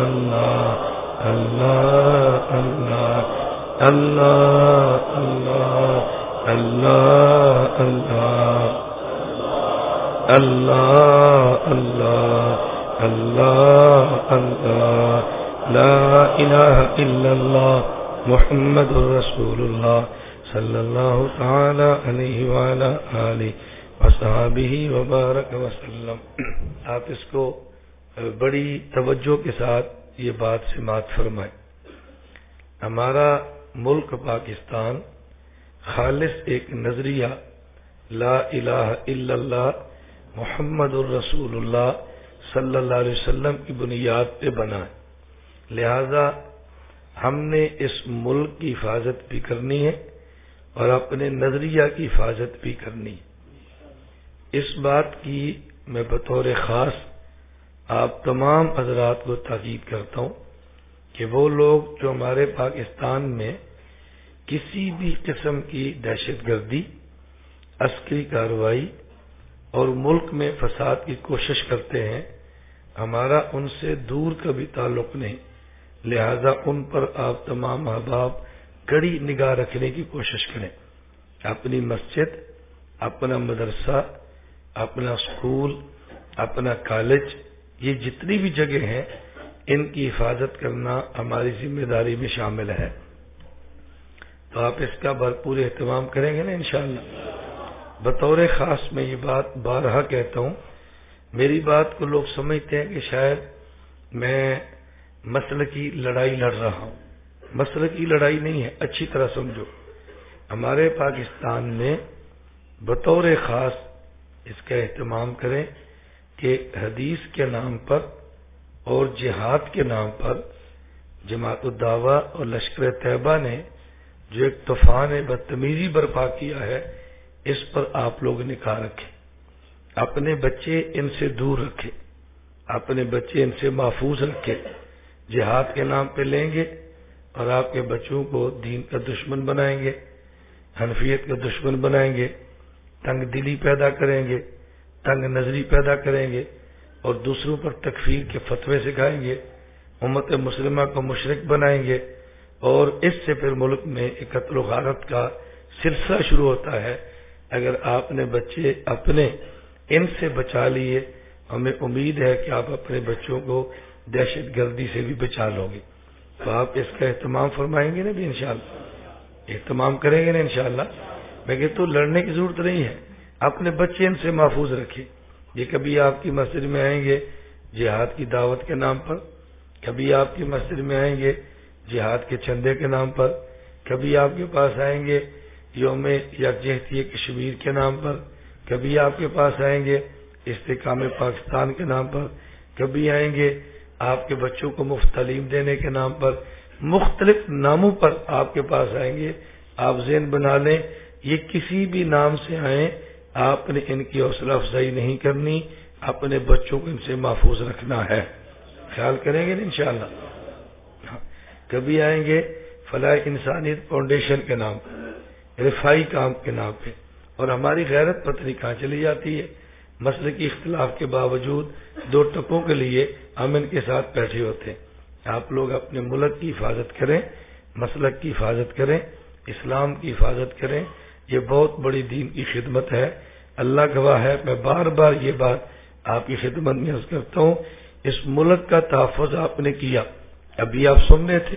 الله الله الله الله لا محمد رسول الله صلى الله تعالى عليه وعلى آله وصحابه وبارك وسلم آپ اس کو بڑی توجہ کے ساتھ یہ بات سماعت فرمائیں ہمارا ملک پاکستان خالص ایک نظریہ، لا الہ الا اللہ، محمد الرسول اللہ صلی اللہ علیہ وسلم کی بنیاد پہ بنا ہے۔ لہذا ہم نے اس ملک کی حفاظت بھی کرنی ہے اور اپنے نظریہ کی حفاظت بھی کرنی ہے۔ اس بات کی میں بطور خاص آپ تمام حضرات کو تاکید کرتا ہوں کہ وہ لوگ جو ہمارے پاکستان میں کسی بھی قسم کی دہشت گردی، عسکری کارروائی اور ملک میں فساد کی کوشش کرتے ہیں، ہمارا ان سے دور کا بھی تعلق نہیں۔ لہذا ان پر آپ تمام احباب کڑی نگاہ رکھنے کی کوشش کریں۔ اپنی مسجد، اپنا مدرسہ، اپنا اسکول اپنا کالج یہ جتنی بھی جگہ ہیں ان کی حفاظت کرنا ہماری ذمہ داری میں شامل ہے۔ تو آپ اس کا بھرپور اہتمام کریں گے نا انشاءاللہ۔ بطور خاص میں یہ بات بارہا کہتا ہوں۔ میری بات کو لوگ سمجھتے ہیں کہ شاید میں مسل کی لڑائی لڑ رہا ہوں۔ مسل کی لڑائی نہیں ہے، اچھی طرح سمجھو۔ ہمارے پاکستان میں بطور خاص اس کا اہتمام کریں۔ کہ حدیث کے نام پر اور جہاد کے نام پر جماعت الدعوہ اور لشکر طیبہ نے جو ایک طوفان بدتمیزی برپا کیا ہے، اس پر آپ لوگ نکاح رکھیں۔ اپنے بچے ان سے دور رکھے اپنے بچے ان سے محفوظ رکھے جہاد کے نام پہ لیں گے اور آپ کے بچوں کو دین کا دشمن بنائیں گے، حنفیت کا دشمن بنائیں گے، تنگ دلی پیدا کریں گے۔ تنگ نظری پیدا کریں گے اور دوسروں پر تکفیر کے فتوے سکھائیں گے، امت مسلمہ کو مشرق بنائیں گے اور اس سے پھر ملک میں قتل و غارت کا سلسلہ شروع ہوتا ہے۔ اگر آپ نے بچے اپنے ان سے بچا لیے، ہمیں امید ہے کہ آپ اپنے بچوں کو دہشت گردی سے بھی بچا لو گے۔ تو آپ اس کا اہتمام فرمائیں گے نا بھی انشاءاللہ؟ اہتمام کریں گے نا انشاءاللہ؟ میں کہ تو لڑنے کی ضرورت نہیں ہے۔ اپنے بچے ان سے محفوظ رکھے یہ کبھی آپ کی مسجد میں آئیں گے، جہاد کی دعوت کے نام پر۔ کبھی آپ کی مسجد میں آئیں گے، جہاد کے چندے کے نام پر۔ کبھی آپ کے پاس آئیں گے، یوم یکجہتی کشمیر کے نام پر۔ کبھی آپ کے پاس آئیں گے، استحکام پاکستان کے نام پر۔ کبھی آئیں گے، آپ کے بچوں کو مفت تعلیم دینے کے نام پر۔ مختلف ناموں پر آپ کے پاس آئیں گے۔ آپ ذہن بنا لیں، یہ کسی بھی نام سے آئیں آپ نے ان کی حوصلہ افزائی نہیں کرنی اپنے بچوں کو ان سے محفوظ رکھنا ہے۔ خیال کریں گے نا انشاءاللہ؟ ہاں، کبھی آئیں گے فلاح انسانیت فاؤنڈیشن کے نام رفائی کام کے نام پہ اور ہماری غیرت پتری کہاں چلی جاتی ہے؟ مسئلے کی اختلاف کے باوجود دو ٹکوں کے لیے ہم ان کے ساتھ بیٹھے ہوتے ہیں۔ آپ لوگ اپنے ملک کی حفاظت کریں مسلک کی حفاظت کریں اسلام کی حفاظت کریں یہ بہت بڑی دین کی خدمت ہے۔ اللہ گواہ ہے۔ میں بار بار یہ بات آپ کی خدمت میں عرض کرتا ہوں۔ اس ملک کا تحفظ آپ نے کیا۔ ابھی آپ سن رہے تھے۔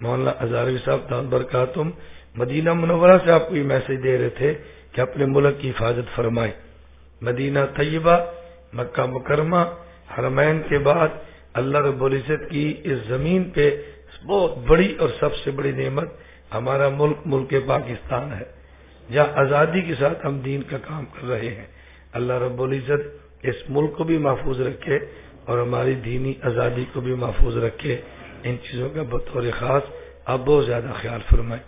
مولانا ہزاروی صاحب دان برکاتم مدینہ منورہ سے آپ کو یہ میسج دے رہے تھے کہ اپنے ملک کی حفاظت فرمائیں۔ مدینہ طیبہ، مکہ مکرمہ، حرمین کے بعد اللہ رب العزت کی اس زمین پہ بہت بڑی اور سب سے بڑی نعمت ہمارا ملک ملک پاکستان ہے۔ جہاں آزادی کے ساتھ ہم دین کا کام کر رہے ہیں۔ اللہ رب العزت اس ملک کو بھی محفوظ رکھے اور ہماری دینی آزادی کو بھی محفوظ رکھے۔ ان چیزوں کا بطور خاص اب بہت زیادہ خیال فرمائے